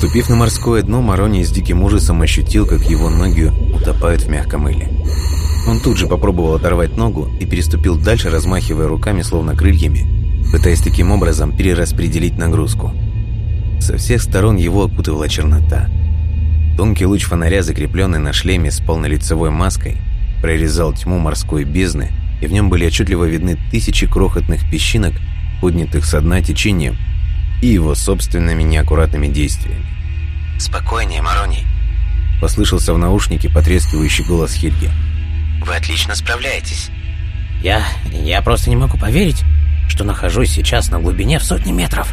Ступив на морское дно, Марони с диким ужасом ощутил, как его ноги утопают в мягком иле. Он тут же попробовал оторвать ногу и переступил дальше, размахивая руками, словно крыльями, пытаясь таким образом перераспределить нагрузку. Со всех сторон его окутывала чернота. Тонкий луч фонаря, закрепленный на шлеме с полнолицевой маской, прорезал тьму морской бездны, и в нем были отчетливо видны тысячи крохотных песчинок, поднятых со дна течением, и его собственными неаккуратными действиями. «Спокойнее, Мароний», — послышался в наушнике потрескивающий голос Хильги. «Вы отлично справляетесь». «Я... я просто не могу поверить, что нахожусь сейчас на глубине в сотни метров.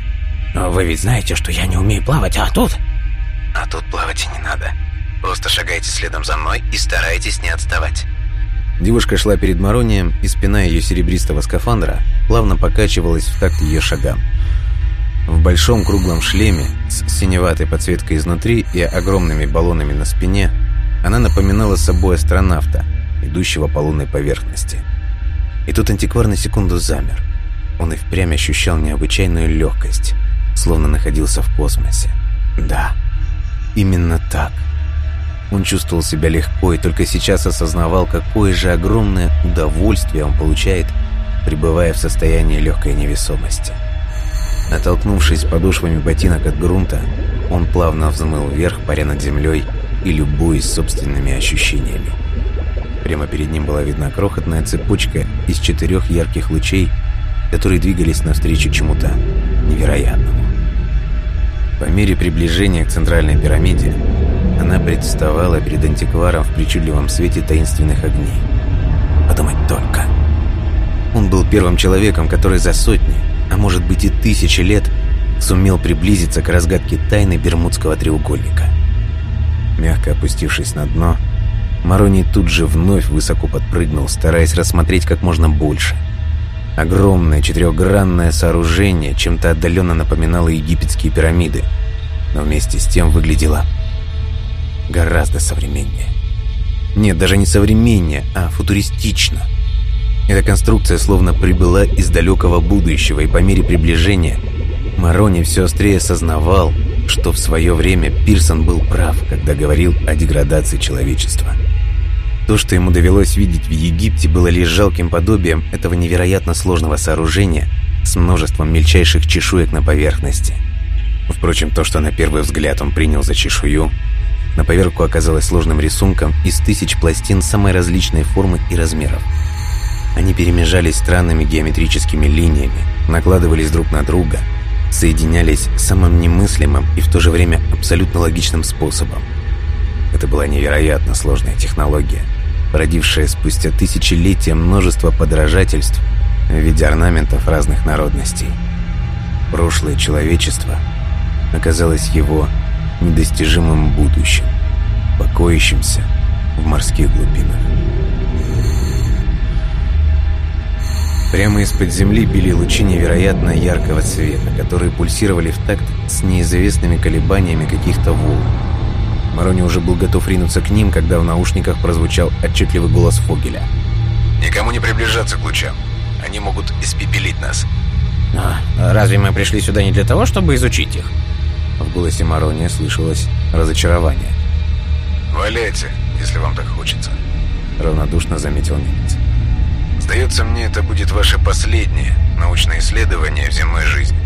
Но вы ведь знаете, что я не умею плавать, а тут...» «А тут плавать и не надо. Просто шагайте следом за мной и старайтесь не отставать». Девушка шла перед Маронием, и спина ее серебристого скафандра плавно покачивалась в такт ее шагам. В большом круглом шлеме с синеватой подсветкой изнутри и огромными баллонами на спине она напоминала собой астронавта, идущего по лунной поверхности. И тут антиквар на секунду замер. Он и впрямь ощущал необычайную легкость, словно находился в космосе. Да, именно так. Он чувствовал себя легко и только сейчас осознавал, какое же огромное удовольствие он получает, пребывая в состоянии легкой невесомости. Оттолкнувшись подошвами ботинок от грунта, он плавно взмыл вверх, паря над землей и любуясь собственными ощущениями. Прямо перед ним была видна крохотная цепочка из четырех ярких лучей, которые двигались навстречу чему-то невероятному. По мере приближения к центральной пирамиде она представала перед антикваром в причудливом свете таинственных огней. Подумать только. Он был первым человеком, который за сотни, а может быть и тысячи лет, сумел приблизиться к разгадке тайны Бермудского треугольника. Мягко опустившись на дно, Мароний тут же вновь высоко подпрыгнул, стараясь рассмотреть как можно больше. Огромное четырехгранное сооружение чем-то отдаленно напоминало египетские пирамиды, но вместе с тем выглядело гораздо современнее. Нет, даже не современнее, а футуристично – эта конструкция словно прибыла из далекого будущего, и по мере приближения Марони все острее осознавал, что в свое время Пирсон был прав, когда говорил о деградации человечества. То, что ему довелось видеть в Египте, было лишь жалким подобием этого невероятно сложного сооружения с множеством мельчайших чешуек на поверхности. Впрочем, то, что на первый взгляд он принял за чешую, на поверку оказалось сложным рисунком из тысяч пластин самой различной формы и размеров. Они перемежались странными геометрическими линиями, накладывались друг на друга, соединялись самым немыслимым и в то же время абсолютно логичным способом. Это была невероятно сложная технология, породившая спустя тысячелетия множество подражательств в виде орнаментов разных народностей. Прошлое человечество оказалось его недостижимым будущим, покоящимся в морских глубинах. Прямо из-под земли били лучи невероятно яркого цвета, которые пульсировали в такт с неизвестными колебаниями каких-то волн. Марони уже был готов ринуться к ним, когда в наушниках прозвучал отчетливый голос Фогеля. «Никому не приближаться к лучам. Они могут испепелить нас». «А разве мы пришли сюда не для того, чтобы изучить их?» В голосе Марония слышалось разочарование. «Валяйте, если вам так хочется», — равнодушно заметил немец. Сдается мне, это будет ваше последнее научное исследование в земной жизни.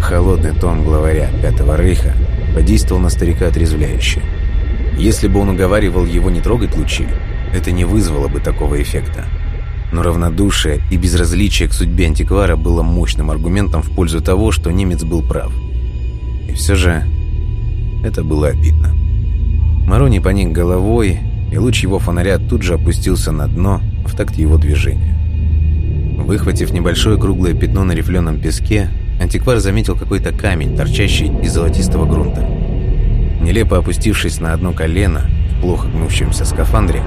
Холодный тон главаря Пятого Рейха подействовал на старика отрезвляюще. Если бы он уговаривал его не трогать лучи, это не вызвало бы такого эффекта. Но равнодушие и безразличие к судьбе антиквара было мощным аргументом в пользу того, что немец был прав. И все же это было обидно. Марони поник головой, и луч его фонаря тут же опустился на дно, в такт его движения. Выхватив небольшое круглое пятно на рифленом песке, антиквар заметил какой-то камень, торчащий из золотистого грунта. Нелепо опустившись на одно колено в плохо гнущемся скафандре,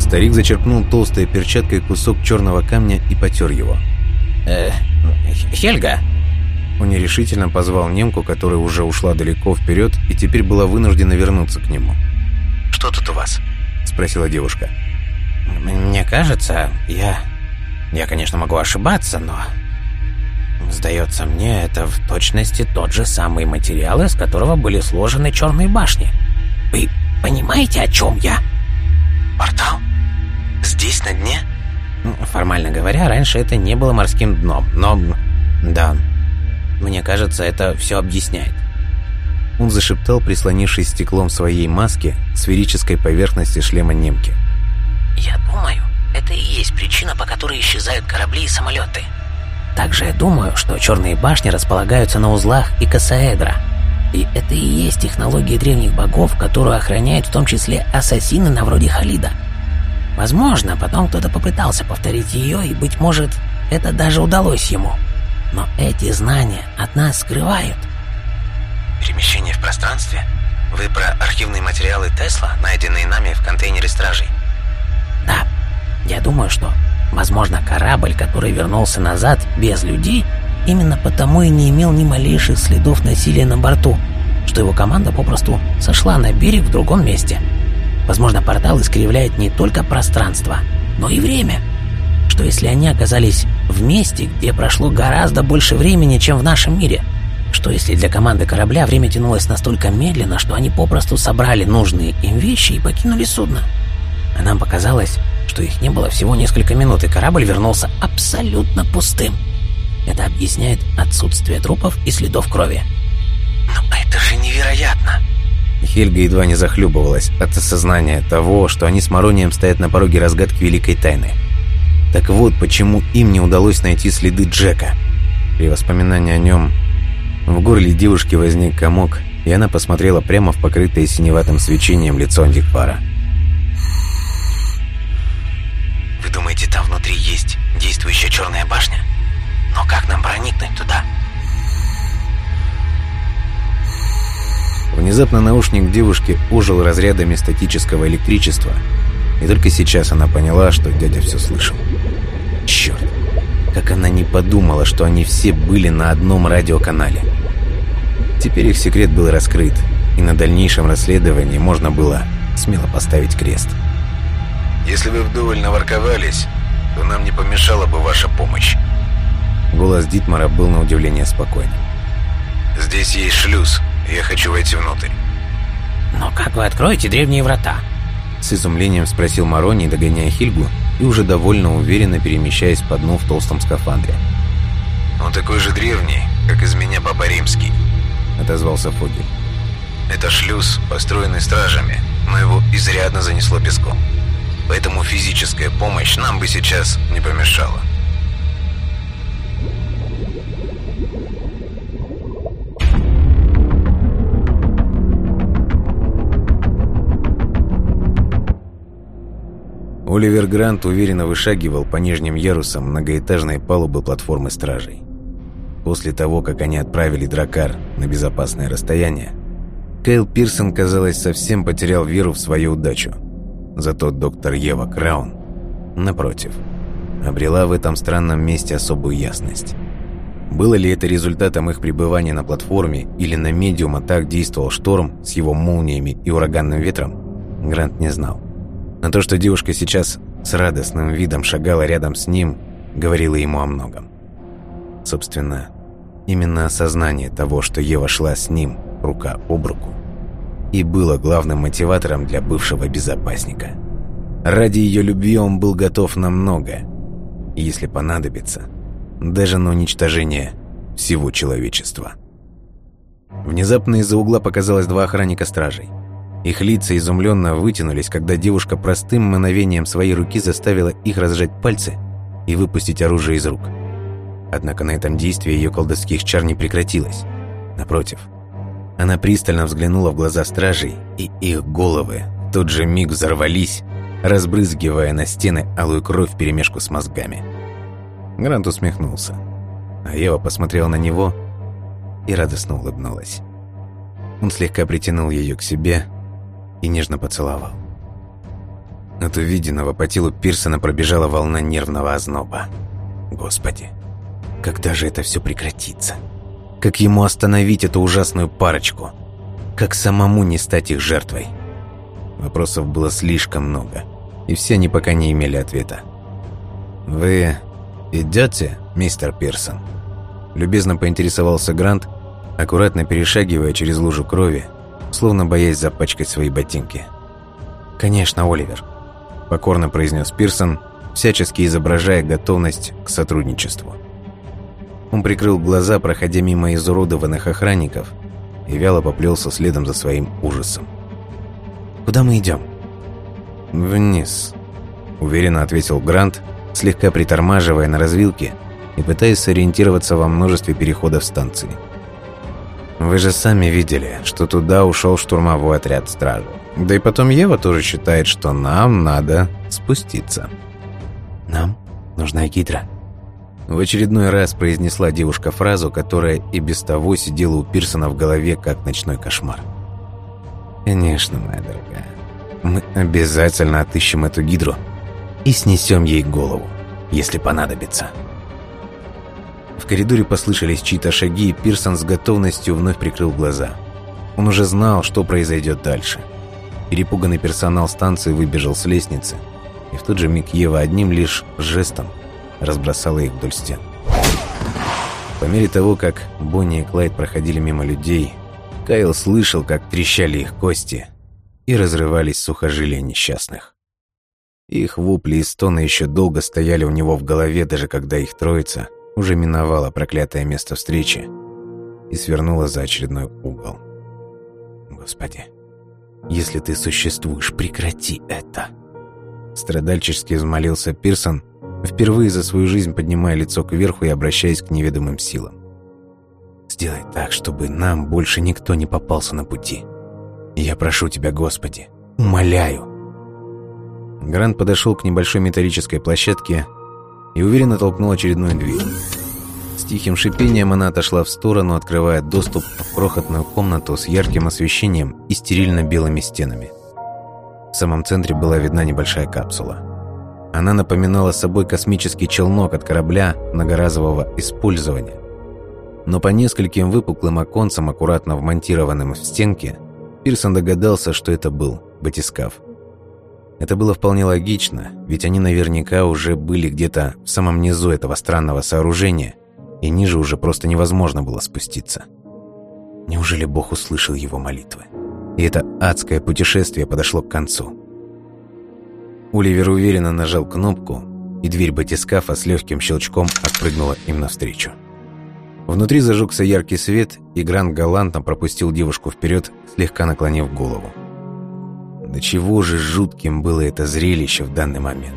старик зачерпнул толстой перчаткой кусок черного камня и потер его. «Э, Хельга!» Он нерешительно позвал немку, которая уже ушла далеко вперед и теперь была вынуждена вернуться к нему. «Что тут у вас?» – спросила девушка. Мне кажется, я... Я, конечно, могу ошибаться, но... Сдается мне, это в точности тот же самый материал, из которого были сложены черные башни. Вы понимаете, о чем я? Портал? Здесь, на дне? Формально говоря, раньше это не было морским дном, но... Да, мне кажется, это все объясняет. Он зашептал, прислонившись стеклом своей маски к сферической поверхности шлема немки. «Я думаю, это и есть причина, по которой исчезают корабли и самолеты». Также я думаю, что черные башни располагаются на узлах и кассаэдра. И это и есть технология древних богов, которую охраняют в том числе ассасины на вроде Халида. Возможно, потом кто-то попытался повторить ее, и, быть может, это даже удалось ему. Но эти знания от нас скрывают. Перемещение в пространстве? Вы про архивные материалы Тесла, найденные нами в контейнере стражей? Да. Я думаю, что, возможно, корабль, который вернулся назад без людей, именно потому и не имел ни малейших следов насилия на борту, что его команда попросту сошла на берег в другом месте. Возможно, портал искривляет не только пространство, но и время. Что если они оказались в месте, где прошло гораздо больше времени, чем в нашем мире – что если для команды корабля время тянулось настолько медленно, что они попросту собрали нужные им вещи и покинули судно? А нам показалось, что их не было всего несколько минут, и корабль вернулся абсолютно пустым. Это объясняет отсутствие трупов и следов крови. Но это же невероятно! Хельга едва не захлюбывалась от осознания того, что они с Маронием стоят на пороге разгадки великой тайны. Так вот, почему им не удалось найти следы Джека. При воспоминании о нем в горле девушки возник комок, и она посмотрела прямо в покрытое синеватым свечением лицо антиквара. «Вы думаете, там внутри есть действующая черная башня? Но как нам проникнуть туда?» Внезапно наушник девушки ожил разрядами статического электричества, и только сейчас она поняла, что дядя все слышал. Черт! Как она не подумала, что они все были на одном радиоканале. Теперь их секрет был раскрыт, и на дальнейшем расследовании можно было смело поставить крест. «Если вы вдоволь наворковались, то нам не помешала бы ваша помощь». Голос Дитмара был на удивление спокойным. «Здесь есть шлюз, я хочу войти внутрь». «Но как вы откроете древние врата?» С изумлением спросил Марони, догоняя Хильгу и уже довольно уверенно перемещаясь по дну в толстом скафандре. «Он такой же древний, как из меня Папа Римский», — отозвался Фогель. «Это шлюз, построенный стражами, но его изрядно занесло песком. Поэтому физическая помощь нам бы сейчас не помешала». Оливер Грант уверенно вышагивал по нижним ярусам многоэтажной палубы платформы стражей. После того, как они отправили Дракар на безопасное расстояние, Кайл Пирсон, казалось, совсем потерял веру в свою удачу. Зато доктор Ева Краун, напротив, обрела в этом странном месте особую ясность. Было ли это результатом их пребывания на платформе или на медиума так действовал шторм с его молниями и ураганным ветром, Грант не знал. Но то, что девушка сейчас с радостным видом шагала рядом с ним, говорило ему о многом. Собственно, именно осознание того, что Ева шла с ним рука об руку, и было главным мотиватором для бывшего безопасника. Ради ее любви он был готов на многое, если понадобится, даже на уничтожение всего человечества. Внезапно из-за угла показалось два охранника стражей. Их лица изумленно вытянулись, когда девушка простым мановением своей руки заставила их разжать пальцы и выпустить оружие из рук – Однако на этом действии ее колдовских чар не прекратилось. Напротив, она пристально взглянула в глаза стражей, и их головы тот же миг взорвались, разбрызгивая на стены алую кровь вперемешку с мозгами. Грант усмехнулся, а Ева посмотрела на него и радостно улыбнулась. Он слегка притянул ее к себе и нежно поцеловал. От увиденного по телу Пирсона пробежала волна нервного озноба. Господи, когда же это все прекратится? Как ему остановить эту ужасную парочку? Как самому не стать их жертвой? Вопросов было слишком много, и все они пока не имели ответа. «Вы идете, мистер Пирсон?» Любезно поинтересовался Грант, аккуратно перешагивая через лужу крови, словно боясь запачкать свои ботинки. «Конечно, Оливер», – покорно произнес Пирсон, всячески изображая готовность к сотрудничеству. Он прикрыл глаза, проходя мимо изуродованных охранников, и вяло поплелся следом за своим ужасом. «Куда мы идем?» «Вниз», – уверенно ответил Грант, слегка притормаживая на развилке и пытаясь сориентироваться во множестве переходов станции. «Вы же сами видели, что туда ушел штурмовой отряд стражи. Да и потом Ева тоже считает, что нам надо спуститься». «Нам нужна гидра», в очередной раз произнесла девушка фразу, которая и без того сидела у Пирсона в голове, как ночной кошмар. «Конечно, моя дорогая. Мы обязательно отыщем эту гидру и снесем ей голову, если понадобится». В коридоре послышались чьи-то шаги, и Пирсон с готовностью вновь прикрыл глаза. Он уже знал, что произойдет дальше. Перепуганный персонал станции выбежал с лестницы, и в тот же миг Ева одним лишь жестом разбросала их вдоль стен. По мере того, как Бонни и Клайд проходили мимо людей, Кайл слышал, как трещали их кости и разрывались сухожилия несчастных. Их вопли и стоны еще долго стояли у него в голове, даже когда их троица уже миновала проклятое место встречи и свернула за очередной угол. «Господи, если ты существуешь, прекрати это!» Страдальчески взмолился Пирсон, впервые за свою жизнь поднимая лицо кверху и обращаясь к неведомым силам. «Сделай так, чтобы нам больше никто не попался на пути. Я прошу тебя, Господи, умоляю!» Грант подошел к небольшой металлической площадке и уверенно толкнул очередную дверь. С тихим шипением она отошла в сторону, открывая доступ в крохотную комнату с ярким освещением и стерильно-белыми стенами. В самом центре была видна небольшая капсула. Она напоминала собой космический челнок от корабля многоразового использования. Но по нескольким выпуклым оконцам, аккуратно вмонтированным в стенке, Пирсон догадался, что это был батискаф. Это было вполне логично, ведь они наверняка уже были где-то в самом низу этого странного сооружения, и ниже уже просто невозможно было спуститься. Неужели Бог услышал его молитвы? И это адское путешествие подошло к концу. Оливер уверенно нажал кнопку, и дверь батискафа с легким щелчком отпрыгнула им навстречу. Внутри зажегся яркий свет, и Грант галантно пропустил девушку вперед, слегка наклонив голову. До чего же жутким было это зрелище в данный момент.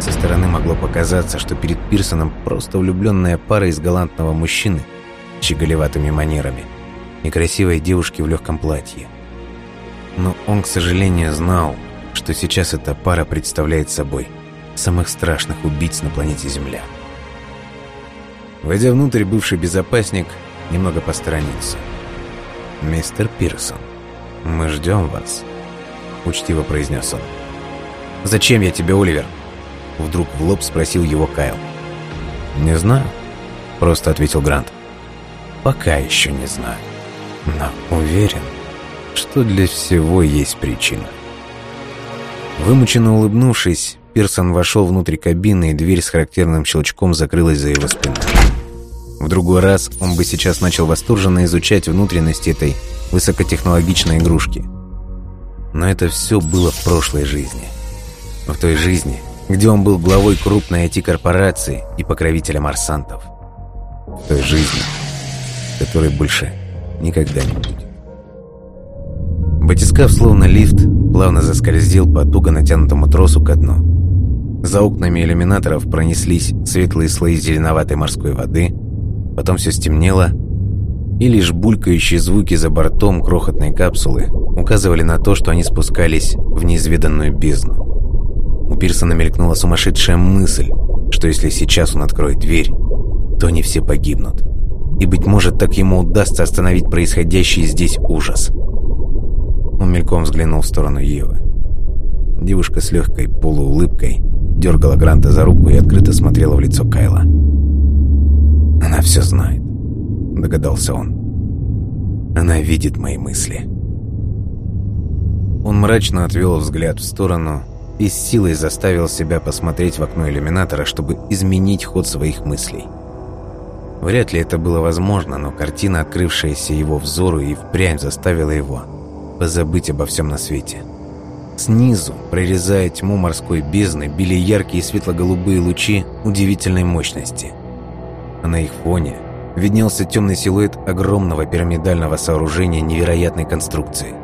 Со стороны могло показаться, что перед Пирсоном просто влюбленная пара из галантного мужчины с щеголеватыми манерами и красивой девушки в легком платье. Но он, к сожалению, знал, что сейчас эта пара представляет собой самых страшных убийц на планете Земля. Войдя внутрь, бывший безопасник немного посторонился. «Мистер Пирсон, мы ждем вас», — учтиво произнес он. «Зачем я тебе, Оливер?» Вдруг в лоб спросил его Кайл. «Не знаю», — просто ответил Грант. «Пока еще не знаю, но уверен, что для всего есть причина». Вымученно улыбнувшись, Пирсон вошел внутрь кабины, и дверь с характерным щелчком закрылась за его спиной. В другой раз он бы сейчас начал восторженно изучать внутренности этой высокотехнологичной игрушки. Но это все было в прошлой жизни. В той жизни, где он был главой крупной IT-корпорации и покровителем арсантов. В той жизни, которой больше никогда не будет. Батискаф, словно лифт, плавно заскользил по туго натянутому тросу ко дну. За окнами иллюминаторов пронеслись светлые слои зеленоватой морской воды, потом все стемнело, и лишь булькающие звуки за бортом крохотной капсулы указывали на то, что они спускались в неизведанную бездну. У Пирсона мелькнула сумасшедшая мысль, что если сейчас он откроет дверь, то они все погибнут. И, быть может, так ему удастся остановить происходящий здесь ужас – он мельком взглянул в сторону Евы. Девушка с легкой полуулыбкой дергала Гранта за руку и открыто смотрела в лицо Кайла. «Она все знает», — догадался он. «Она видит мои мысли». Он мрачно отвел взгляд в сторону и с силой заставил себя посмотреть в окно иллюминатора, чтобы изменить ход своих мыслей. Вряд ли это было возможно, но картина, открывшаяся его взору, и впрямь заставила его позабыть обо всем на свете. Снизу, прорезая тьму морской бездны, били яркие светло-голубые лучи удивительной мощности. А на их фоне виднелся темный силуэт огромного пирамидального сооружения невероятной конструкции.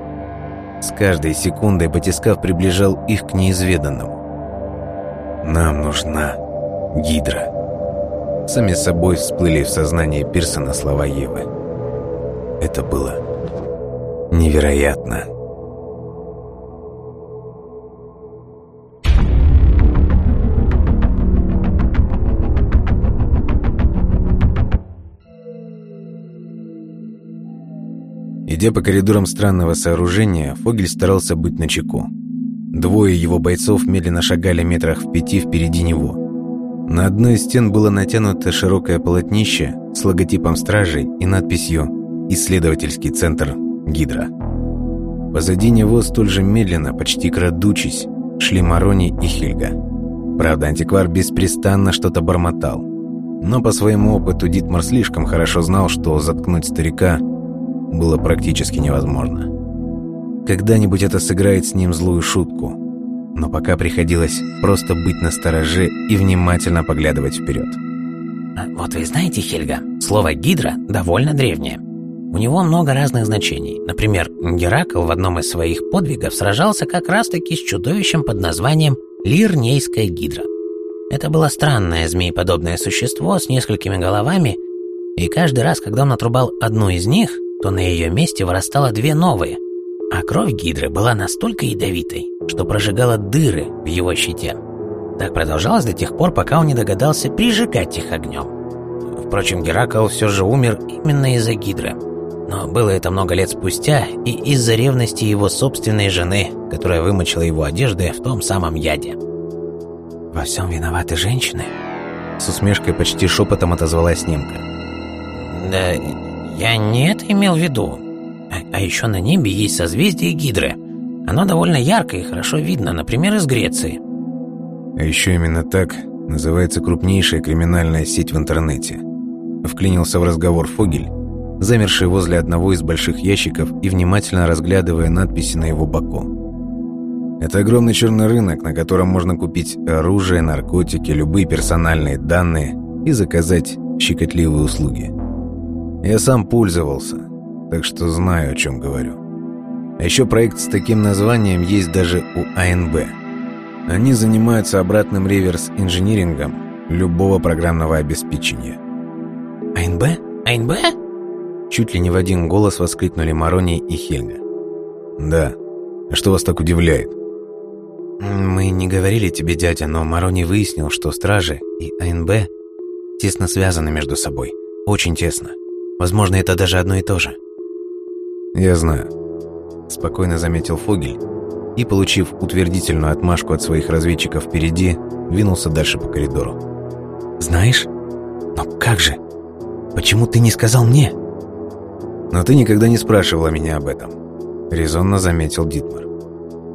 С каждой секундой батискаф приближал их к неизведанному. «Нам нужна Гидра». Сами собой всплыли в сознании Пирсона слова Евы. Это было невероятно. Идя по коридорам странного сооружения, Фогель старался быть начеку. Двое его бойцов медленно шагали метрах в пяти впереди него. На одной из стен было натянуто широкое полотнище с логотипом стражей и надписью «Исследовательский центр Гидра». Позади него столь же медленно, почти крадучись, шли Марони и Хильга. Правда, антиквар беспрестанно что-то бормотал. Но по своему опыту Дитмар слишком хорошо знал, что заткнуть старика было практически невозможно. Когда-нибудь это сыграет с ним злую шутку, но пока приходилось просто быть настороже и внимательно поглядывать вперед. А вот вы знаете, Хельга, слово «гидра» довольно древнее. У него много разных значений. Например, Геракл в одном из своих подвигов сражался как раз-таки с чудовищем под названием Лирнейская гидра. Это было странное змееподобное существо с несколькими головами, и каждый раз, когда он отрубал одну из них, то на ее месте вырастало две новые, а кровь Гидры была настолько ядовитой, что прожигала дыры в его щите. Так продолжалось до тех пор, пока он не догадался прижигать их огнем. Впрочем, Геракл все же умер именно из-за Гидры. Но было это много лет спустя и из-за ревности его собственной жены, которая вымочила его одежды в том самом яде. «Во всем виноваты женщины?» С усмешкой почти шепотом отозвалась немка. «Да я не это имел в виду. А, а еще на небе есть созвездие Гидры. Оно довольно яркое и хорошо видно, например, из Греции. А еще именно так называется крупнейшая криминальная сеть в интернете. Вклинился в разговор Фогель, замерший возле одного из больших ящиков и внимательно разглядывая надписи на его боку. Это огромный черный рынок, на котором можно купить оружие, наркотики, любые персональные данные и заказать щекотливые услуги. Я сам пользовался, так что знаю, о чем говорю. А еще проект с таким названием есть даже у АНБ. Они занимаются обратным реверс-инжинирингом любого программного обеспечения. АНБ? АНБ? Чуть ли не в один голос воскликнули Марони и Хельга. «Да. А что вас так удивляет?» «Мы не говорили тебе, дядя, но Марони выяснил, что стражи и АНБ тесно связаны между собой. Очень тесно. Возможно, это даже одно и то же. «Я знаю», – спокойно заметил Фогель и, получив утвердительную отмашку от своих разведчиков впереди, двинулся дальше по коридору. «Знаешь? Но как же? Почему ты не сказал мне?» «Но ты никогда не спрашивала меня об этом», – резонно заметил Дитмар.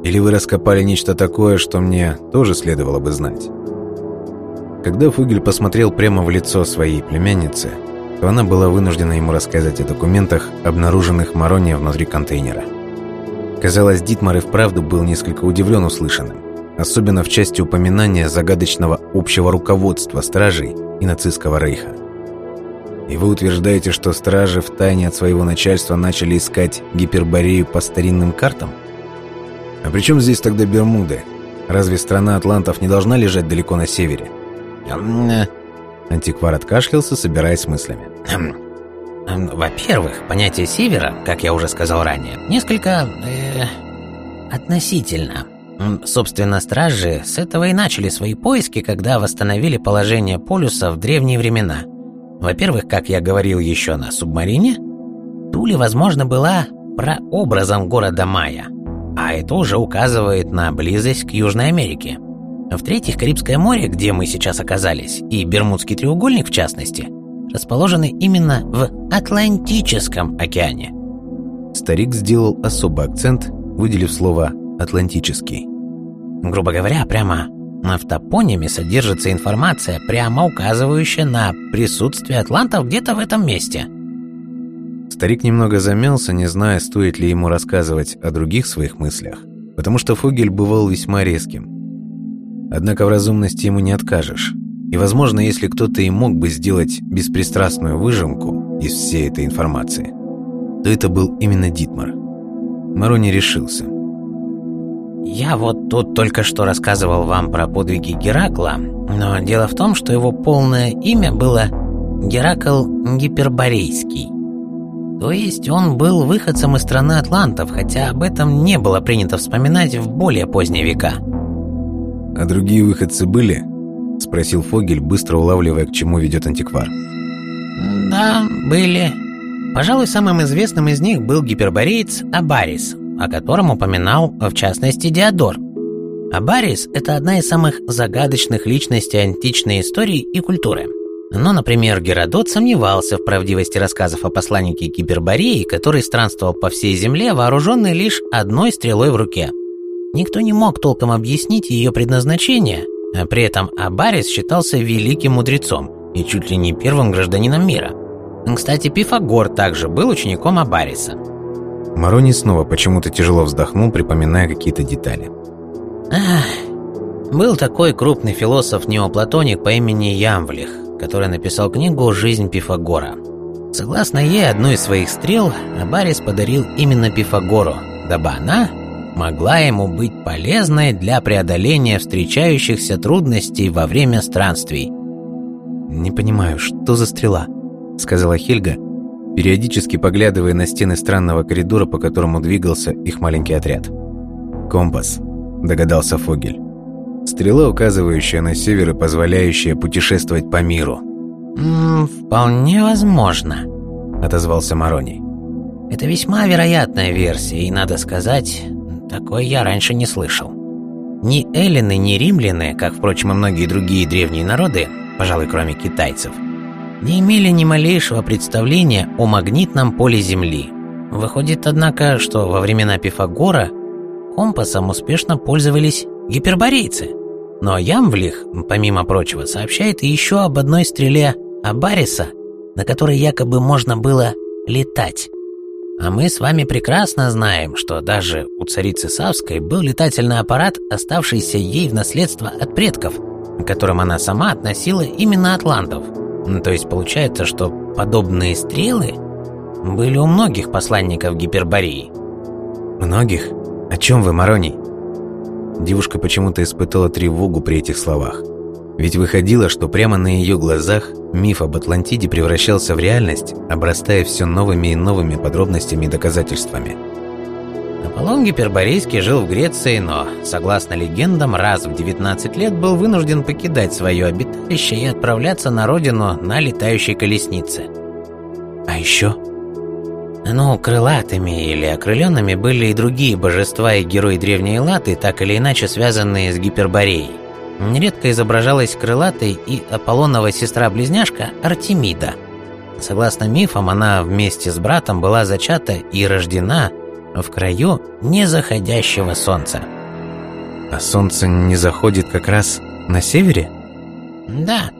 «Или вы раскопали нечто такое, что мне тоже следовало бы знать?» Когда Фугель посмотрел прямо в лицо своей племянницы – то она была вынуждена ему рассказать о документах, обнаруженных Мароне внутри контейнера. Казалось, Дитмар и вправду был несколько удивлен услышанным, особенно в части упоминания загадочного общего руководства стражей и нацистского рейха. И вы утверждаете, что стражи втайне от своего начальства начали искать гиперборею по старинным картам? А при чем здесь тогда Бермуды? Разве страна атлантов не должна лежать далеко на севере? Антиквар откашлялся, собираясь с мыслями. Во-первых, понятие севера, как я уже сказал ранее, несколько... Э, относительно. Собственно, стражи с этого и начали свои поиски, когда восстановили положение полюса в древние времена. Во-первых, как я говорил еще на субмарине, Тули, возможно, была прообразом города Майя, а это уже указывает на близость к Южной Америке. В-третьих, Карибское море, где мы сейчас оказались, и Бермудский треугольник в частности, расположены именно в Атлантическом океане. Старик сделал особый акцент, выделив слово «атлантический». Грубо говоря, прямо В топониме содержится информация, прямо указывающая на присутствие атлантов где-то в этом месте. Старик немного замялся, не зная, стоит ли ему рассказывать о других своих мыслях, потому что Фогель бывал весьма резким. Однако в разумности ему не откажешь. И, возможно, если кто-то и мог бы сделать беспристрастную выжимку из всей этой информации, то это был именно Дитмар. Марони решился – я вот тут только что рассказывал вам про подвиги Геракла, но дело в том, что его полное имя было Геракл Гиперборейский. То есть он был выходцем из страны атлантов, хотя об этом не было принято вспоминать в более поздние века. «А другие выходцы были?» – спросил Фогель, быстро улавливая, к чему ведет антиквар. «Да, были. Пожалуй, самым известным из них был гипербореец Абарис, о котором упоминал, в частности, Диодор. Абарис – это одна из самых загадочных личностей античной истории и культуры. Но, например, Геродот сомневался в правдивости рассказов о посланнике Кибербории, который странствовал по всей земле, вооруженный лишь одной стрелой в руке. Никто не мог толком объяснить ее предназначение, а при этом Абарис считался великим мудрецом и чуть ли не первым гражданином мира. Кстати, Пифагор также был учеником Абариса. Марони снова почему-то тяжело вздохнул, припоминая какие-то детали. Ах, был такой крупный философ-неоплатоник по имени Ямвлих, который написал книгу «Жизнь Пифагора». Согласно ей, одну из своих стрел Абарис подарил именно Пифагору, дабы она могла ему быть полезной для преодоления встречающихся трудностей во время странствий. «Не понимаю, что за стрела?» — сказала Хельга, периодически поглядывая на стены странного коридора, по которому двигался их маленький отряд. «Компас», – догадался Фогель. «Стрела, указывающая на север и позволяющая путешествовать по миру». «М «Вполне возможно», – отозвался Мароний. «Это весьма вероятная версия, и, надо сказать, такой я раньше не слышал. Ни эллины, ни римляне, как, впрочем, и многие другие древние народы, пожалуй, кроме китайцев – не имели ни малейшего представления о магнитном поле Земли. Выходит, однако, что во времена Пифагора компасом успешно пользовались гиперборейцы. Но Ямвлих, помимо прочего, сообщает еще об одной стреле Абариса, на которой якобы можно было летать. А мы с вами прекрасно знаем, что даже у царицы Савской был летательный аппарат, оставшийся ей в наследство от предков, которым она сама относила именно атлантов – то есть получается, что подобные стрелы были у многих посланников Гипербории. Многих? О чем вы, Мароний? Девушка почему-то испытала тревогу при этих словах. Ведь выходило, что прямо на ее глазах миф об Атлантиде превращался в реальность, обрастая все новыми и новыми подробностями и доказательствами. Аполлон Гиперборейский жил в Греции, но, согласно легендам, раз в 19 лет был вынужден покидать свое обиталище и отправляться на родину на летающей колеснице. А еще... Ну, крылатыми или окрыленными были и другие божества и герои древней Латы, так или иначе связанные с Гипербореей. Нередко изображалась крылатой и Аполлонова сестра-близняшка Артемида. Согласно мифам, она вместе с братом была зачата и рождена в краю незаходящего солнца. А солнце не заходит как раз на севере? Да.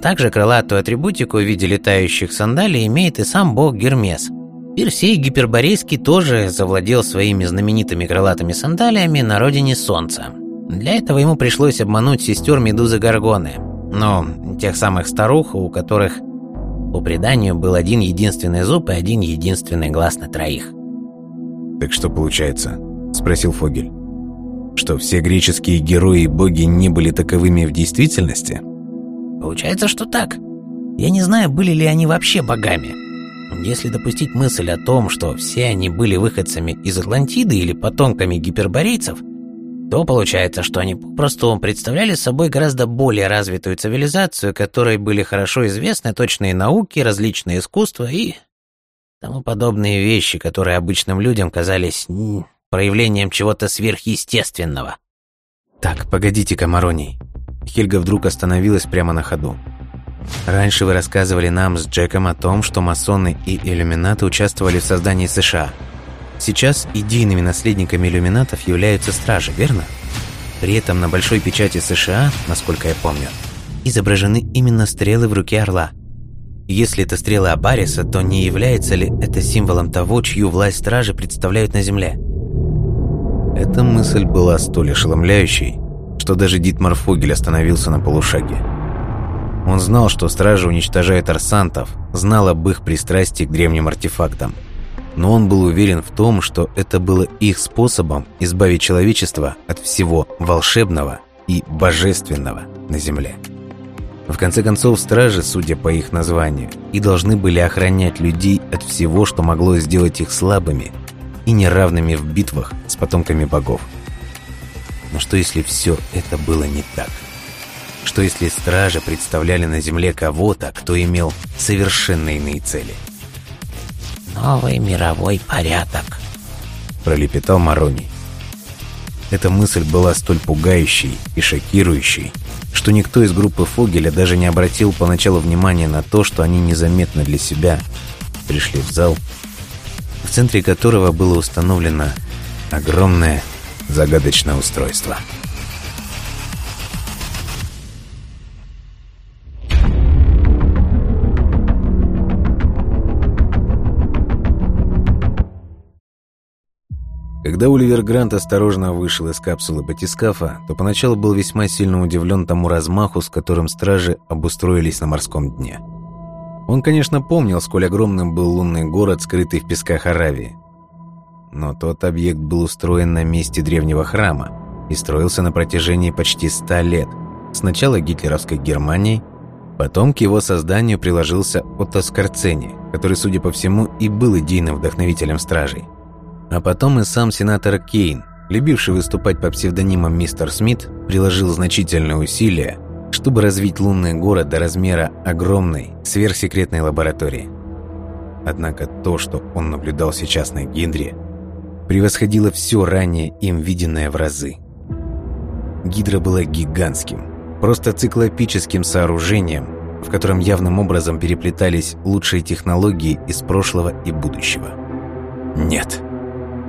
Также крылатую атрибутику в виде летающих сандалий имеет и сам бог Гермес. Персей Гиперборейский тоже завладел своими знаменитыми крылатыми сандалиями на родине Солнца. Для этого ему пришлось обмануть сестер Медузы Гаргоны, ну, тех самых старух, у которых по преданию был один единственный зуб и один единственный глаз на троих. «Так что получается?» – спросил Фогель. «Что все греческие герои и боги не были таковыми в действительности?» «Получается, что так. Я не знаю, были ли они вообще богами. Если допустить мысль о том, что все они были выходцами из Атлантиды или потомками гиперборейцев, то получается, что они просто представляли собой гораздо более развитую цивилизацию, которой были хорошо известны точные науки, различные искусства и тому подобные вещи, которые обычным людям казались проявлением чего-то сверхъестественного. «Так, погодите-ка, Мароний». Хельга вдруг остановилась прямо на ходу. «Раньше вы рассказывали нам с Джеком о том, что масоны и иллюминаты участвовали в создании США. Сейчас идейными наследниками иллюминатов являются стражи, верно?» При этом на большой печати США, насколько я помню, изображены именно стрелы в руке орла. Если это стрелы Абариса, то не является ли это символом того, чью власть стражи представляют на Земле? Эта мысль была столь ошеломляющей, что даже Дитмар Фогель остановился на полушаге. Он знал, что стражи уничтожают арсантов, знал об их пристрастии к древним артефактам. Но он был уверен в том, что это было их способом избавить человечество от всего волшебного и божественного на Земле. В конце концов, стражи, судя по их названию, и должны были охранять людей от всего, что могло сделать их слабыми и неравными в битвах с потомками богов. Но что если все это было не так? Что если стражи представляли на земле кого-то, кто имел совершенно иные цели? «Новый мировой порядок», — пролепетал Мароний. Эта мысль была столь пугающей и шокирующей, что никто из группы Фогеля даже не обратил поначалу внимания на то, что они незаметно для себя пришли в зал, в центре которого было установлено огромное загадочное устройство. Когда Оливер Грант осторожно вышел из капсулы батискафа, то поначалу был весьма сильно удивлен тому размаху, с которым стражи обустроились на морском дне. Он, конечно, помнил, сколь огромным был лунный город, скрытый в песках Аравии. Но тот объект был устроен на месте древнего храма и строился на протяжении почти ста лет. Сначала гитлеровской Германией, потом к его созданию приложился Отто Скорцени, который, судя по всему, и был идейным вдохновителем стражей. А потом и сам сенатор Кейн, любивший выступать по псевдонимам Мистер Смит, приложил значительные усилия, чтобы развить лунный город до размера огромной сверхсекретной лаборатории. Однако то, что он наблюдал сейчас на Гидре, превосходило все ранее им виденное в разы. Гидра была гигантским, просто циклопическим сооружением, в котором явным образом переплетались лучшие технологии из прошлого и будущего. Нет.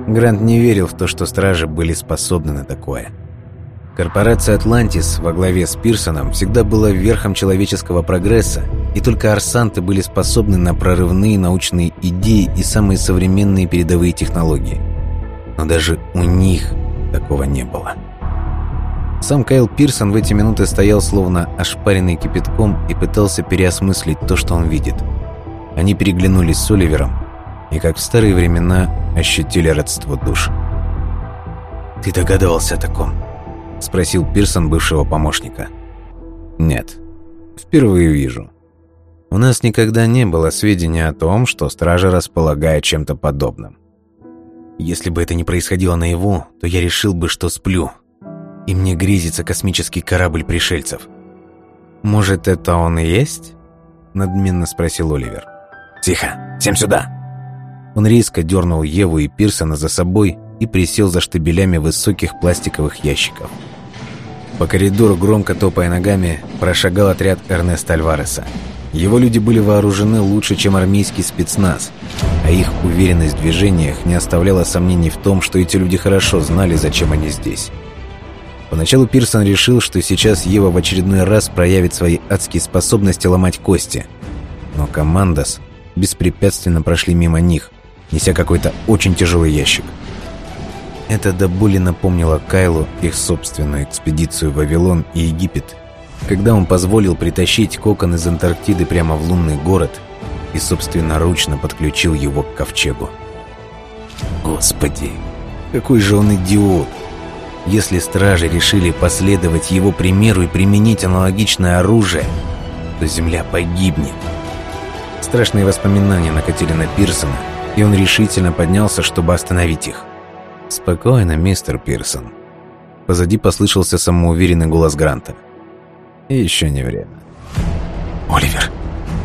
Грант не верил в то, что стражи были способны на такое. Корпорация «Атлантис» во главе с Пирсоном всегда была верхом человеческого прогресса, и только арсанты были способны на прорывные научные идеи и самые современные передовые технологии. Но даже у них такого не было. Сам Кайл Пирсон в эти минуты стоял словно ошпаренный кипятком и пытался переосмыслить то, что он видит. Они переглянулись с Оливером, и, как в старые времена, ощутили родство душ. «Ты догадывался о таком?» – спросил Пирсон бывшего помощника. «Нет. Впервые вижу. У нас никогда не было сведения о том, что стража располагает чем-то подобным. Если бы это не происходило наяву, то я решил бы, что сплю, и мне грезится космический корабль пришельцев. Может, это он и есть?» – надменно спросил Оливер. «Тихо! Всем сюда!» Он резко дернул Еву и Пирсона за собой и присел за штабелями высоких пластиковых ящиков. По коридору, громко топая ногами, прошагал отряд Эрнеста Альвареса. Его люди были вооружены лучше, чем армейский спецназ, а их уверенность в движениях не оставляла сомнений в том, что эти люди хорошо знали, зачем они здесь. Поначалу Пирсон решил, что сейчас Ева в очередной раз проявит свои адские способности ломать кости. Но командос беспрепятственно прошли мимо них, неся какой-то очень тяжелый ящик. Это до боли напомнило Кайлу их собственную экспедицию в Вавилон и Египет, когда он позволил притащить кокон из Антарктиды прямо в лунный город и собственноручно подключил его к ковчегу. Господи, какой же он идиот! Если стражи решили последовать его примеру и применить аналогичное оружие, то Земля погибнет. Страшные воспоминания накатили на Пирсона – и он решительно поднялся, чтобы остановить их. «Спокойно, мистер Пирсон». Позади послышался самоуверенный голос Гранта. И еще не время. «Оливер,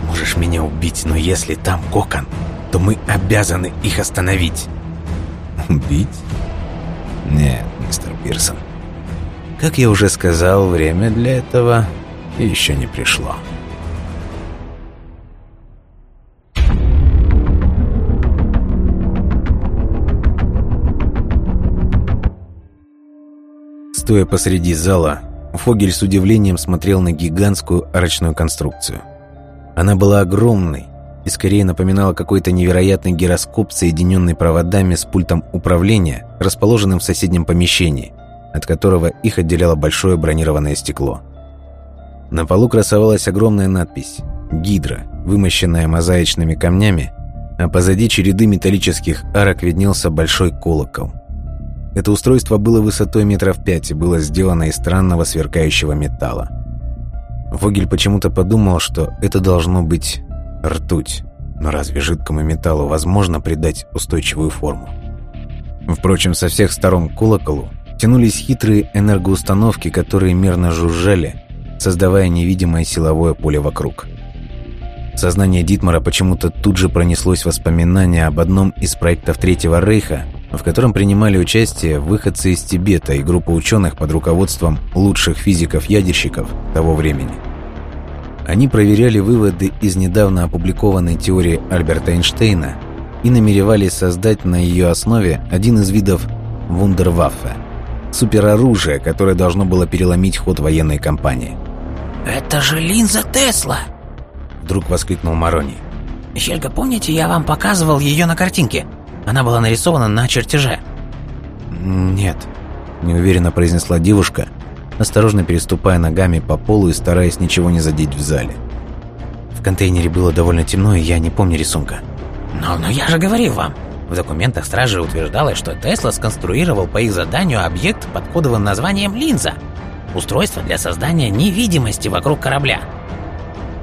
можешь меня убить, но если там кокон, то мы обязаны их остановить». «Убить? Нет, мистер Пирсон. Как я уже сказал, время для этого еще не пришло». Стоя посреди зала, Фогель с удивлением смотрел на гигантскую арочную конструкцию. Она была огромной и скорее напоминала какой-то невероятный гироскоп, соединенный проводами с пультом управления, расположенным в соседнем помещении, от которого их отделяло большое бронированное стекло. На полу красовалась огромная надпись «Гидра», вымощенная мозаичными камнями, а позади череды металлических арок виднелся большой колокол. Это устройство было высотой метров пять и было сделано из странного сверкающего металла. Вогель почему-то подумал, что это должно быть ртуть, но разве жидкому металлу возможно придать устойчивую форму? Впрочем, со всех сторон колоколу тянулись хитрые энергоустановки, которые мерно жужжали, создавая невидимое силовое поле вокруг. Сознание Дитмара почему-то тут же пронеслось воспоминание об одном из проектов Третьего Рейха, в котором принимали участие выходцы из Тибета и группа ученых под руководством лучших физиков-ядерщиков того времени. Они проверяли выводы из недавно опубликованной теории Альберта Эйнштейна и намеревались создать на ее основе один из видов вундерваффе – супероружие, которое должно было переломить ход военной кампании. «Это же линза Тесла!» – вдруг воскликнул Марони. «Хельга, помните, я вам показывал ее на картинке?» Она была нарисована на чертеже. «Нет», – неуверенно произнесла девушка, осторожно переступая ногами по полу и стараясь ничего не задеть в зале. В контейнере было довольно темно, и я не помню рисунка. «Но, но я же говорил вам!» В документах стражи утверждалось, что Тесла сконструировал по их заданию объект под кодовым названием «Линза» — устройство для создания невидимости вокруг корабля.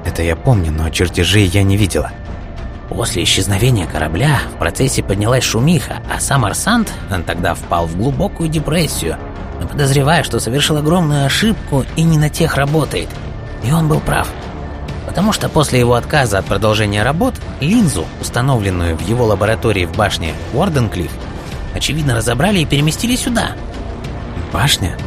Это я помню, но чертежей я не видела. После исчезновения корабля в процессе поднялась шумиха, а сам Арсант тогда впал в глубокую депрессию, подозревая, что совершил огромную ошибку и не на тех работает. И он был прав. Потому что после его отказа от продолжения работ, линзу, установленную в его лаборатории в башне Уорденклифф, очевидно разобрали и переместили сюда. Башня?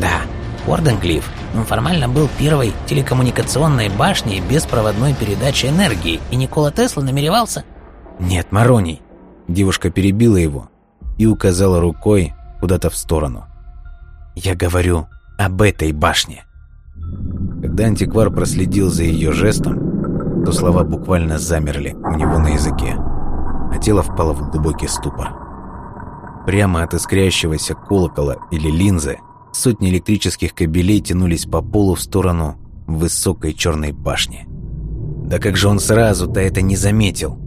Да, Уорденклифф формально был первой телекоммуникационной башней беспроводной передачи энергии, и Никола Тесла намеревался... «Нет, Мароний!» Девушка перебила его и указала рукой куда-то в сторону. «Я говорю об этой башне». Когда антиквар проследил за ее жестом, то слова буквально замерли у него на языке, а тело впало в глубокий ступор. Прямо от искрящегося колокола или линзы – Сотни электрических кабелей тянулись по полу в сторону высокой черной башни. Да как же он сразу-то это не заметил?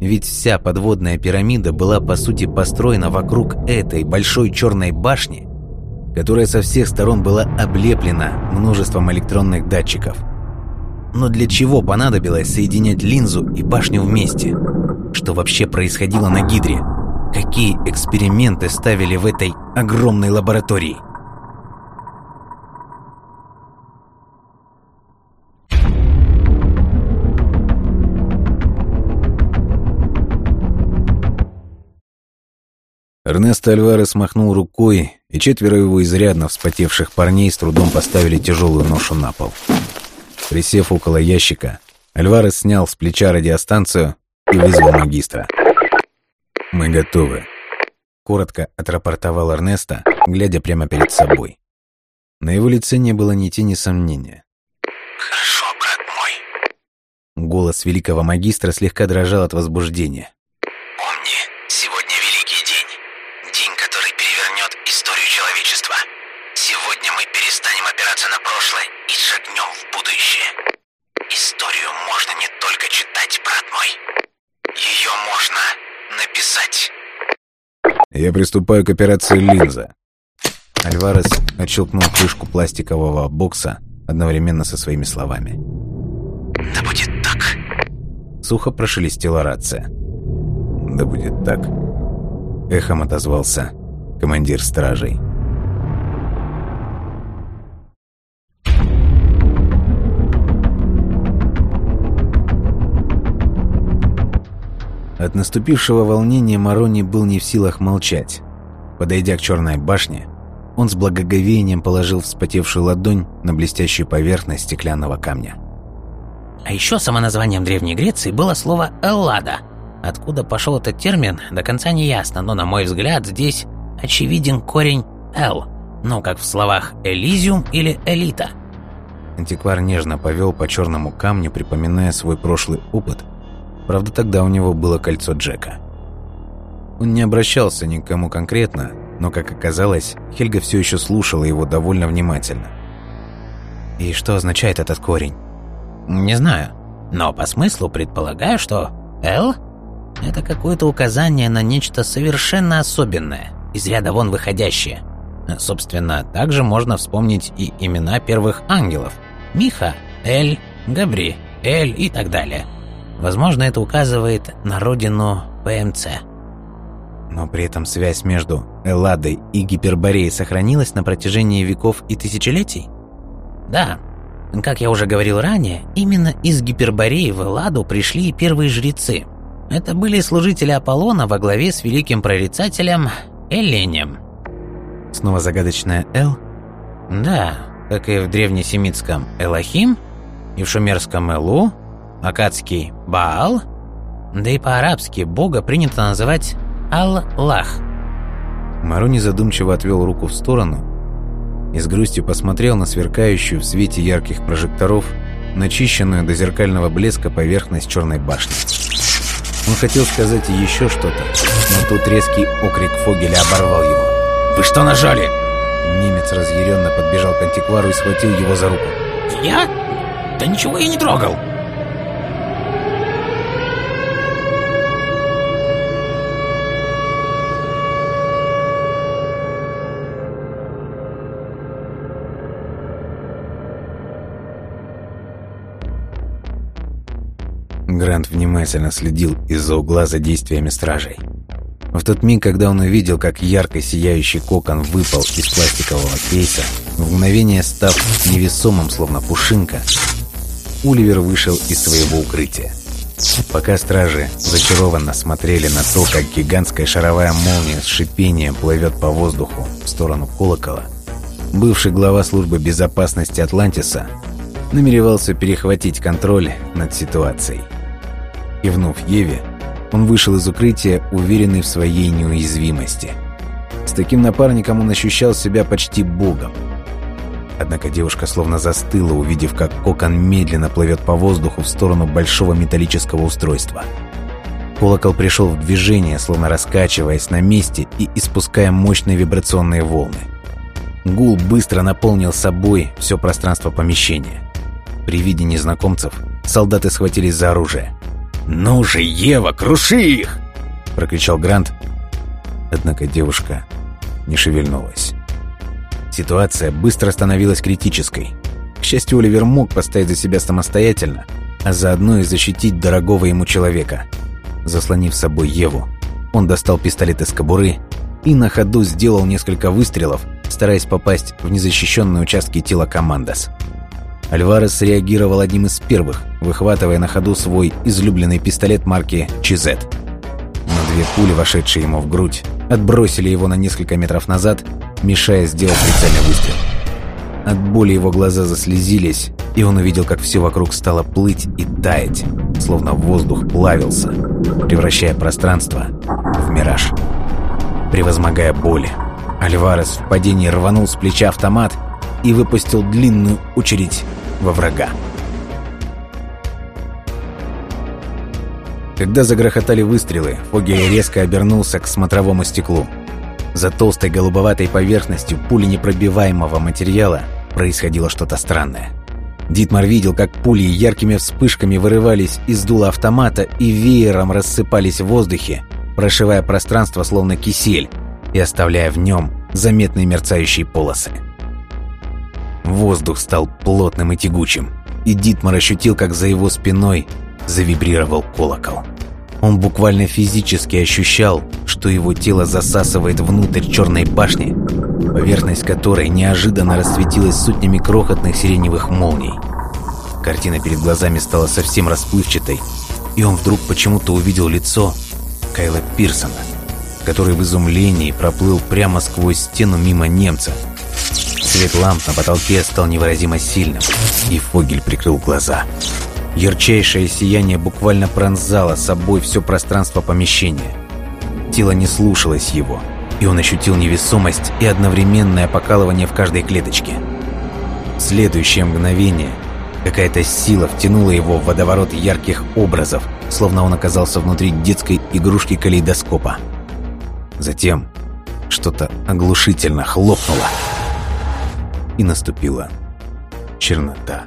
Ведь вся подводная пирамида была по сути построена вокруг этой большой черной башни, которая со всех сторон была облеплена множеством электронных датчиков. Но для чего понадобилось соединять линзу и башню вместе? Что вообще происходило на Гидре? Какие эксперименты ставили в этой огромной лаборатории? Эрнесто Альварес махнул рукой, и четверо его изрядно вспотевших парней с трудом поставили тяжелую ношу на пол. Присев около ящика, Альварес снял с плеча радиостанцию и вызвал магистра. «Мы готовы», — коротко отрапортовал Эрнесто, глядя прямо перед собой. На его лице не было ни тени сомнения. «Хорошо, брат мой». Голос великого магистра слегка дрожал от возбуждения. Я приступаю к операции «Линза». Альварес отщелкнул крышку пластикового бокса одновременно со своими словами. «Да будет так!» Сухо прошелестела рация. «Да будет так!» Эхом отозвался командир стражей. От наступившего волнения Марони был не в силах молчать. Подойдя к черной башне, он с благоговением положил вспотевшую ладонь на блестящую поверхность стеклянного камня. А еще самоназванием Древней Греции было слово «эллада». Откуда пошел этот термин, до конца не ясно, но, на мой взгляд, здесь очевиден корень «эл», Ну, как в словах «элизиум» или «элита». Антиквар нежно повел по черному камню, припоминая свой прошлый опыт. Правда, тогда у него было кольцо Джека. Он не обращался ни к кому конкретно, но, как оказалось, Хельга все еще слушала его довольно внимательно. «И что означает этот корень?» «Не знаю, но по смыслу предполагаю, что «Л» — это какое-то указание на нечто совершенно особенное, из ряда вон выходящее. Собственно, также можно вспомнить и имена первых ангелов — Миха, Эль, Габри, Эль и так далее. Возможно, это указывает на родину ПМЦ. Но при этом связь между Элладой и Гипербореей сохранилась на протяжении веков и тысячелетий? Да. Как я уже говорил ранее, именно из Гипербореи в Элладу пришли первые жрецы. Это были служители Аполлона во главе с великим прорицателем Эленем. Снова загадочная «Эл»? Да, как и в древнесемитском «Элохим», и в шумерском «Элу», акадский «Баал», да и по-арабски Бога принято называть Аллах. Маруни задумчиво отвел руку в сторону и с грустью посмотрел на сверкающую в свете ярких прожекторов, начищенную до зеркального блеска поверхность черной башни. Он хотел сказать еще что-то, но тут резкий окрик Фогеля оборвал его. «Вы что нажали?» Немец разъяренно подбежал к антиквару и схватил его за руку. «Я? Да ничего я не трогал!» Грант внимательно следил из-за угла за действиями стражей. В тот миг, когда он увидел, как ярко сияющий кокон выпал из пластикового кейса, в мгновение став невесомым, словно пушинка, Уливер вышел из своего укрытия. Пока стражи зачарованно смотрели на то, как гигантская шаровая молния с шипением плывет по воздуху в сторону колокола, бывший глава службы безопасности Атлантиса намеревался перехватить контроль над ситуацией. Кивнув Еве, он вышел из укрытия, уверенный в своей неуязвимости. С таким напарником он ощущал себя почти богом. Однако девушка словно застыла, увидев, как кокон медленно плывет по воздуху в сторону большого металлического устройства. Колокол пришел в движение, словно раскачиваясь на месте и испуская мощные вибрационные волны. Гул быстро наполнил собой все пространство помещения. При виде незнакомцев солдаты схватились за оружие. «Ну же, Ева, круши их!» – прокричал Грант. Однако девушка не шевельнулась. Ситуация быстро становилась критической. К счастью, Оливер мог поставить за себя самостоятельно, а заодно и защитить дорогого ему человека. Заслонив собой Еву, он достал пистолет из кобуры и на ходу сделал несколько выстрелов, стараясь попасть в незащищенные участки тела Командос. Альварес реагировал одним из первых, выхватывая на ходу свой излюбленный пистолет марки «Чизет». Но две пули, вошедшие ему в грудь, отбросили его на несколько метров назад, мешая сделать прицельный выстрел. От боли его глаза заслезились, и он увидел, как все вокруг стало плыть и таять, словно воздух плавился, превращая пространство в мираж. Превозмогая боли, Альварес в падении рванул с плеча автомат и выпустил длинную очередь во врага. Когда загрохотали выстрелы, Фогель резко обернулся к смотровому стеклу. За толстой голубоватой поверхностью пули непробиваемого материала происходило что-то странное. Дитмар видел, как пули яркими вспышками вырывались из дула автомата и веером рассыпались в воздухе, прошивая пространство словно кисель и оставляя в нем заметные мерцающие полосы. Воздух стал плотным и тягучим, и Дитмар ощутил, как за его спиной завибрировал колокол. Он буквально физически ощущал, что его тело засасывает внутрь черной башни, поверхность которой неожиданно расцветилась сотнями крохотных сиреневых молний. Картина перед глазами стала совсем расплывчатой, и он вдруг почему-то увидел лицо Кайла Пирсона, который в изумлении проплыл прямо сквозь стену мимо немца. Свет ламп на потолке стал невыразимо сильным, и Фогель прикрыл глаза. Ярчайшее сияние буквально пронзало собой все пространство помещения. Тело не слушалось его, и он ощутил невесомость и одновременное покалывание в каждой клеточке. В следующее мгновение какая-то сила втянула его в водоворот ярких образов, словно он оказался внутри детской игрушки калейдоскопа. Затем что-то оглушительно хлопнуло, и наступила чернота.